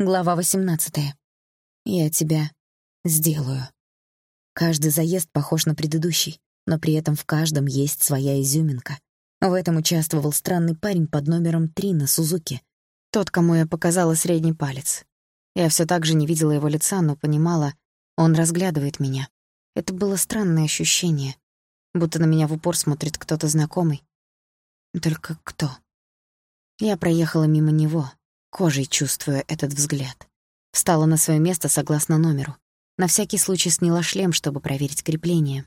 Глава 18. Я тебя сделаю. Каждый заезд похож на предыдущий, но при этом в каждом есть своя изюминка. В этом участвовал странный парень под номером 3 на Сузуки. Тот, кому я показала средний палец. Я все так же не видела его лица, но понимала, он разглядывает меня. Это было странное ощущение, будто на меня в упор смотрит кто-то знакомый. Только кто? Я проехала мимо него, кожей чувствуя этот взгляд. Встала на свое место согласно номеру. На всякий случай сняла шлем, чтобы проверить крепление.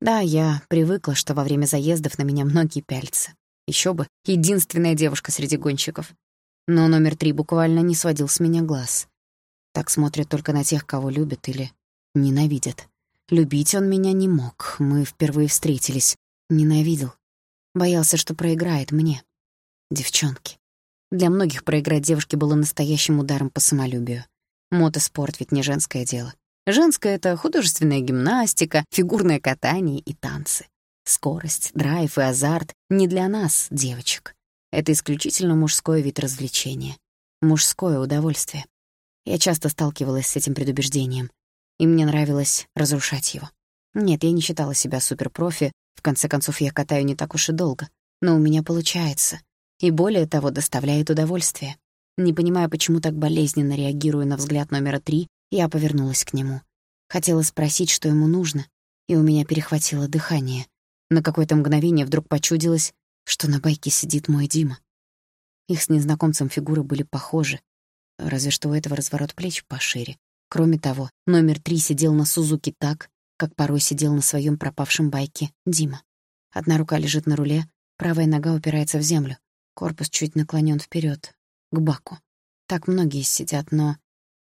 Да, я привыкла, что во время заездов на меня многие пяльцы. Еще бы, единственная девушка среди гонщиков. Но номер три буквально не сводил с меня глаз. Так смотрят только на тех, кого любят или ненавидят. Любить он меня не мог, мы впервые встретились. Ненавидел. Боялся, что проиграет мне. Девчонки. Для многих проиграть девушке было настоящим ударом по самолюбию. Мотоспорт ведь не женское дело. Женское — это художественная гимнастика, фигурное катание и танцы. Скорость, драйв и азарт не для нас, девочек. Это исключительно мужской вид развлечения. Мужское удовольствие. Я часто сталкивалась с этим предубеждением, и мне нравилось разрушать его. Нет, я не считала себя суперпрофи, в конце концов, я катаю не так уж и долго, но у меня получается и, более того, доставляет удовольствие. Не понимая, почему так болезненно реагирую на взгляд номера три, я повернулась к нему. Хотела спросить, что ему нужно, и у меня перехватило дыхание. На какое-то мгновение вдруг почудилось, что на байке сидит мой Дима. Их с незнакомцем фигуры были похожи, разве что у этого разворот плеч пошире. Кроме того, номер три сидел на Сузуки так, как порой сидел на своем пропавшем байке Дима. Одна рука лежит на руле, правая нога упирается в землю. Корпус чуть наклонен вперед, к баку. Так многие сидят, но...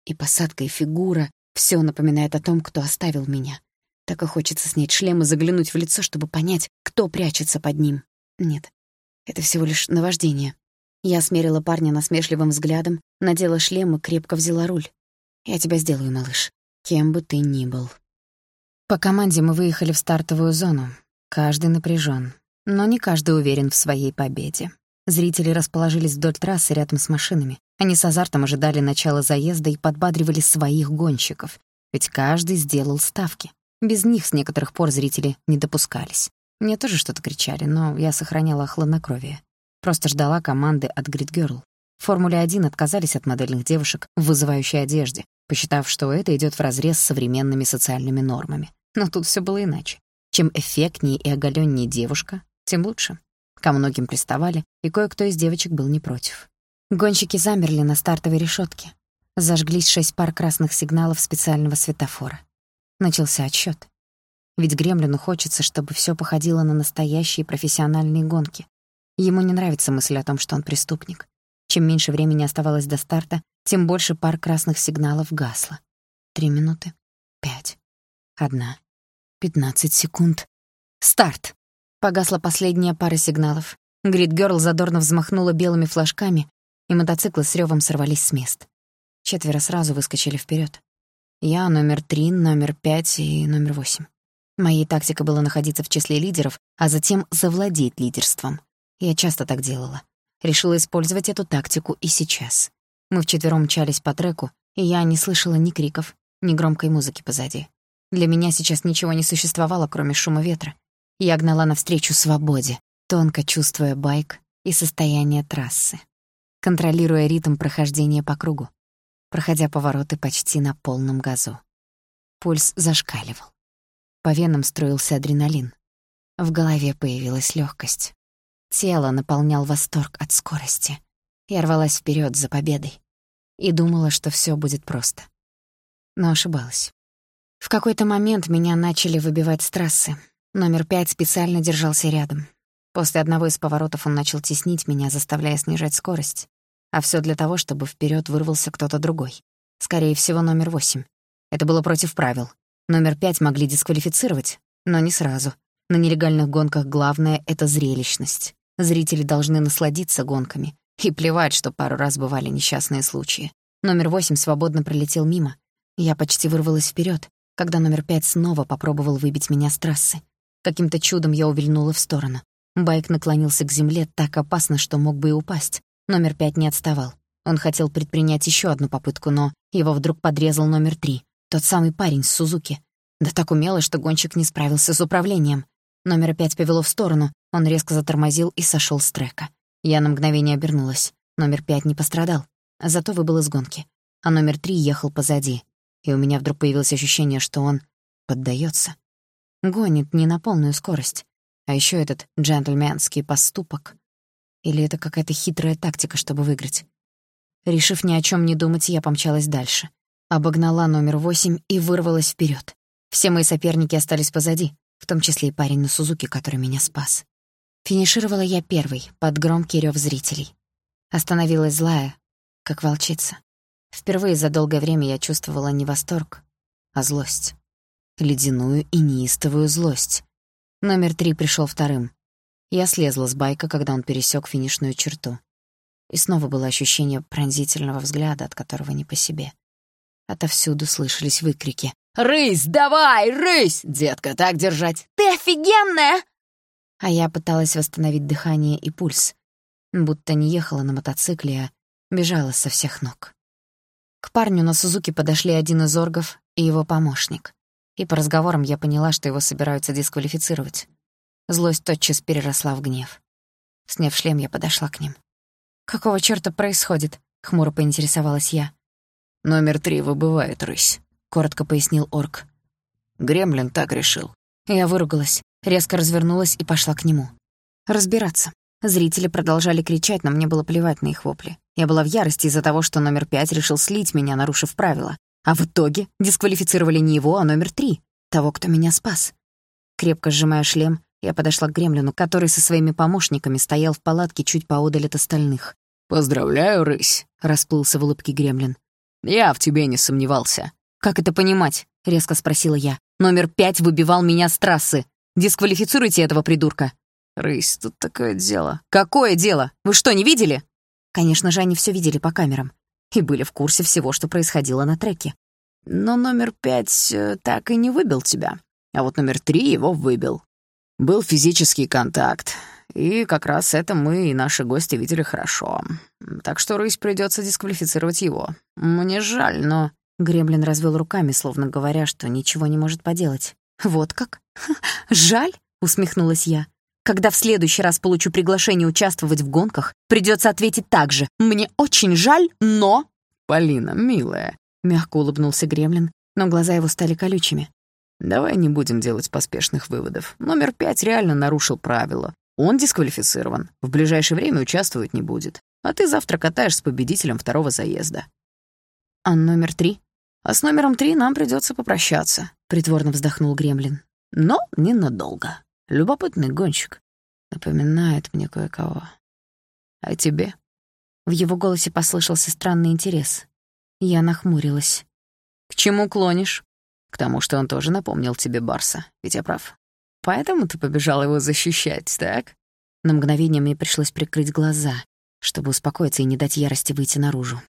И посадка, и фигура — все напоминает о том, кто оставил меня. Так и хочется снять шлем и заглянуть в лицо, чтобы понять, кто прячется под ним. Нет, это всего лишь наваждение. Я смерила парня насмешливым взглядом, надела шлем и крепко взяла руль. «Я тебя сделаю, малыш, кем бы ты ни был». По команде мы выехали в стартовую зону. Каждый напряжен, но не каждый уверен в своей победе. Зрители расположились вдоль трассы рядом с машинами. Они с азартом ожидали начала заезда и подбадривали своих гонщиков, ведь каждый сделал ставки. Без них с некоторых пор зрители не допускались. Мне тоже что-то кричали, но я сохраняла хладнокровие. Просто ждала команды от Girl. В Формуле-1 отказались от модельных девушек в вызывающей одежде, посчитав, что это идет вразрез с современными социальными нормами. Но тут все было иначе. Чем эффектнее и оголённее девушка, тем лучше. Ко многим приставали, и кое-кто из девочек был не против. Гонщики замерли на стартовой решетке. Зажглись шесть пар красных сигналов специального светофора. Начался отсчет. Ведь Гремлину хочется, чтобы все походило на настоящие профессиональные гонки. Ему не нравится мысль о том, что он преступник. Чем меньше времени оставалось до старта, тем больше пар красных сигналов гасло. Три минуты. Пять. Одна. Пятнадцать секунд. Старт! Погасла последняя пара сигналов. Грид Гёрл задорно взмахнула белыми флажками, и мотоциклы с рёвом сорвались с мест. Четверо сразу выскочили вперед. Я, номер три, номер пять и номер восемь. Моей тактикой было находиться в числе лидеров, а затем завладеть лидерством. Я часто так делала. Решила использовать эту тактику и сейчас. Мы вчетвером мчались по треку, и я не слышала ни криков, ни громкой музыки позади. Для меня сейчас ничего не существовало, кроме шума ветра. Я гнала навстречу свободе, тонко чувствуя байк и состояние трассы, контролируя ритм прохождения по кругу, проходя повороты почти на полном газу. Пульс зашкаливал. По венам строился адреналин. В голове появилась легкость. Тело наполнял восторг от скорости. Я рвалась вперед за победой и думала, что все будет просто. Но ошибалась. В какой-то момент меня начали выбивать с трассы, Номер пять специально держался рядом. После одного из поворотов он начал теснить меня, заставляя снижать скорость. А все для того, чтобы вперед вырвался кто-то другой. Скорее всего, номер восемь. Это было против правил. Номер пять могли дисквалифицировать, но не сразу. На нелегальных гонках главное — это зрелищность. Зрители должны насладиться гонками. И плевать, что пару раз бывали несчастные случаи. Номер восемь свободно пролетел мимо. Я почти вырвалась вперед, когда номер пять снова попробовал выбить меня с трассы. Каким-то чудом я увильнула в сторону. Байк наклонился к земле так опасно, что мог бы и упасть. Номер пять не отставал. Он хотел предпринять еще одну попытку, но его вдруг подрезал номер три, тот самый парень с Сузуки. Да так умело, что гонщик не справился с управлением. Номер пять повело в сторону, он резко затормозил и сошел с трека. Я на мгновение обернулась. Номер пять не пострадал, зато выбыл из гонки. А номер три ехал позади. И у меня вдруг появилось ощущение, что он поддается. Гонит не на полную скорость. А еще этот джентльменский поступок. Или это какая-то хитрая тактика, чтобы выиграть? Решив ни о чем не думать, я помчалась дальше. Обогнала номер восемь и вырвалась вперед. Все мои соперники остались позади, в том числе и парень на Сузуке, который меня спас. Финишировала я первой, под громкий рев зрителей. Остановилась злая, как волчица. Впервые за долгое время я чувствовала не восторг, а злость. Ледяную и неистовую злость. Номер три пришел вторым. Я слезла с байка, когда он пересек финишную черту. И снова было ощущение пронзительного взгляда, от которого не по себе. Отовсюду слышались выкрики. «Рысь, давай, рысь! Детка, так держать! Ты офигенная!» А я пыталась восстановить дыхание и пульс, будто не ехала на мотоцикле, а бежала со всех ног. К парню на Сузуке подошли один из оргов и его помощник. И по разговорам я поняла, что его собираются дисквалифицировать. Злость тотчас переросла в гнев. Сняв шлем, я подошла к ним. «Какого чёрта происходит?» — хмуро поинтересовалась я. «Номер три выбывает, рысь», — коротко пояснил орк. «Гремлин так решил». Я выругалась, резко развернулась и пошла к нему. Разбираться. Зрители продолжали кричать, но мне было плевать на их вопли. Я была в ярости из-за того, что номер пять решил слить меня, нарушив правила. А в итоге дисквалифицировали не его, а номер три, того, кто меня спас. Крепко сжимая шлем, я подошла к гремлину, который со своими помощниками стоял в палатке чуть поодаль от остальных. «Поздравляю, рысь», — расплылся в улыбке гремлин. «Я в тебе не сомневался». «Как это понимать?» — резко спросила я. «Номер пять выбивал меня с трассы. Дисквалифицируйте этого придурка». «Рысь, тут такое дело». «Какое дело? Вы что, не видели?» Конечно же, они все видели по камерам и были в курсе всего, что происходило на треке. Но номер пять э, так и не выбил тебя, а вот номер три его выбил. Был физический контакт, и как раз это мы и наши гости видели хорошо. Так что рысь придется дисквалифицировать его. Мне жаль, но...» Гремлин развел руками, словно говоря, что ничего не может поделать. «Вот как? Жаль?» — усмехнулась я. «Когда в следующий раз получу приглашение участвовать в гонках, придется ответить так же. Мне очень жаль, но...» «Полина, милая», — мягко улыбнулся Гремлин, но глаза его стали колючими. Давай не будем делать поспешных выводов. Номер пять реально нарушил правила. Он дисквалифицирован. В ближайшее время участвовать не будет. А ты завтра катаешь с победителем второго заезда. А номер три? А с номером три нам придется попрощаться, притворно вздохнул Гремлин. Но ненадолго. Любопытный гонщик. Напоминает мне кое-кого. А тебе? В его голосе послышался странный интерес. Я нахмурилась. «К чему клонишь?» К тому, что он тоже напомнил тебе Барса, ведь я прав. Поэтому ты побежал его защищать, так? На мгновение мне пришлось прикрыть глаза, чтобы успокоиться и не дать ярости выйти наружу.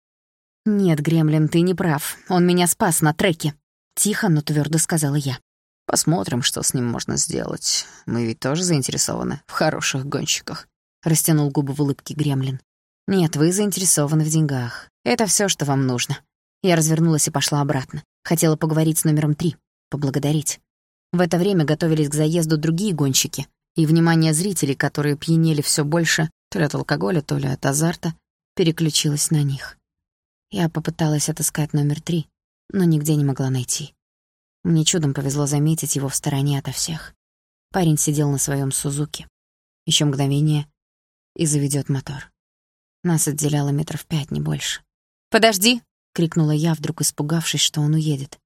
«Нет, Гремлин, ты не прав. Он меня спас на треке», — тихо, но твердо сказала я. «Посмотрим, что с ним можно сделать. Мы ведь тоже заинтересованы в хороших гонщиках», — растянул губы в улыбке Гремлин. «Нет, вы заинтересованы в деньгах. Это все, что вам нужно». Я развернулась и пошла обратно. Хотела поговорить с номером три, поблагодарить. В это время готовились к заезду другие гонщики, и внимание зрителей, которые пьянели все больше, то ли от алкоголя, то ли от азарта, переключилось на них. Я попыталась отыскать номер три, но нигде не могла найти. Мне чудом повезло заметить его в стороне ото всех. Парень сидел на своем Сузуке. Еще мгновение — и заведет мотор. Нас отделяло метров пять, не больше. «Подожди!» крикнула я, вдруг испугавшись, что он уедет.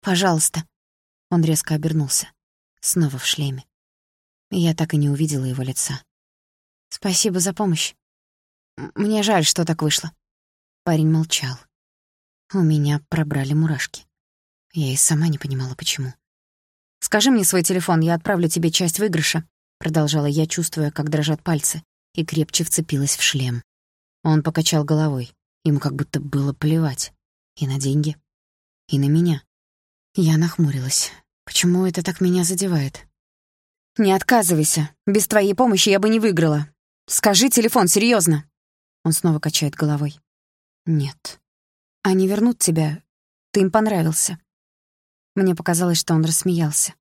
«Пожалуйста». Он резко обернулся. Снова в шлеме. Я так и не увидела его лица. «Спасибо за помощь. Мне жаль, что так вышло». Парень молчал. У меня пробрали мурашки. Я и сама не понимала, почему. «Скажи мне свой телефон, я отправлю тебе часть выигрыша», продолжала я, чувствуя, как дрожат пальцы, и крепче вцепилась в шлем. Он покачал головой. Ему как будто было плевать. И на деньги, и на меня. Я нахмурилась. Почему это так меня задевает? «Не отказывайся. Без твоей помощи я бы не выиграла. Скажи телефон, серьезно. Он снова качает головой. Нет. Они вернут тебя. Ты им понравился. Мне показалось, что он рассмеялся.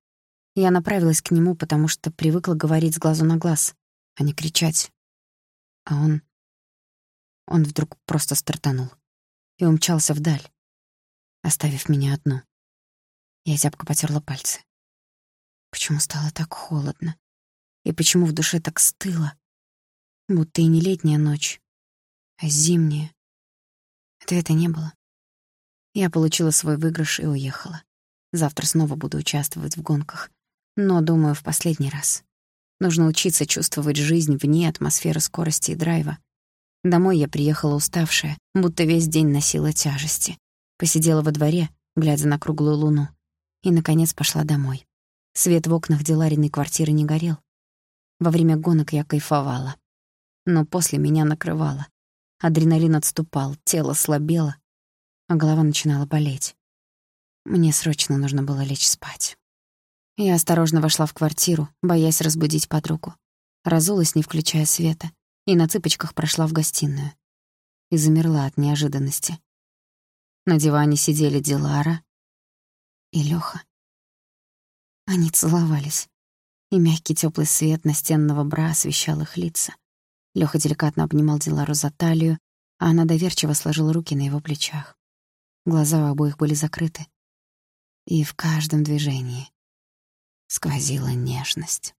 Я направилась к нему, потому что привыкла говорить с глазу на глаз, а не кричать. А он... Он вдруг просто стартанул и умчался вдаль, оставив меня одну. Я зябко потерла пальцы. Почему стало так холодно? И почему в душе так стыло? Будто и не летняя ночь, а зимняя. Ответа не было. Я получила свой выигрыш и уехала. Завтра снова буду участвовать в гонках. Но, думаю, в последний раз. Нужно учиться чувствовать жизнь вне атмосферы скорости и драйва. Домой я приехала уставшая, будто весь день носила тяжести. Посидела во дворе, глядя на круглую луну. И, наконец, пошла домой. Свет в окнах Делариной квартиры не горел. Во время гонок я кайфовала. Но после меня накрывало. Адреналин отступал, тело слабело, а голова начинала болеть. Мне срочно нужно было лечь спать. Я осторожно вошла в квартиру, боясь разбудить подругу. Разулась, не включая света, и на цыпочках прошла в гостиную. И замерла от неожиданности. На диване сидели Дилара и Лёха. Они целовались, и мягкий тёплый свет настенного бра освещал их лица. Лёха деликатно обнимал Дилару за талию, а она доверчиво сложила руки на его плечах. Глаза у обоих были закрыты. И в каждом движении сквозила нежность.